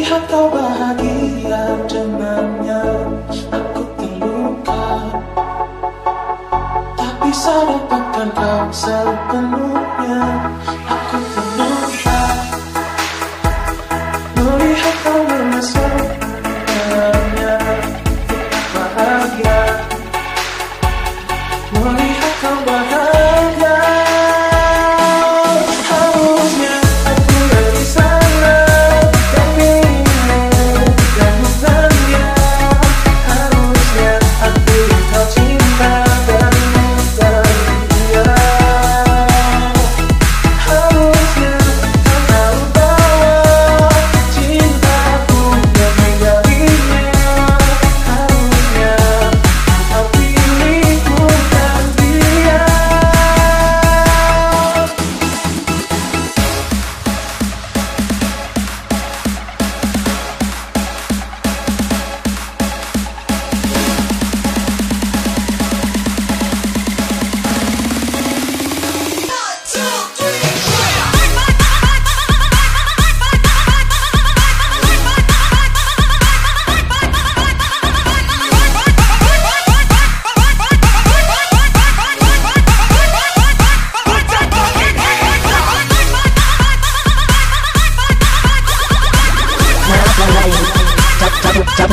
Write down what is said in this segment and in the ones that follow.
Melihat kau bahagia dengannya Aku terluka. Tak bisa dapatkan kau sepenuhnya. Aku terluka.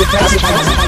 That's.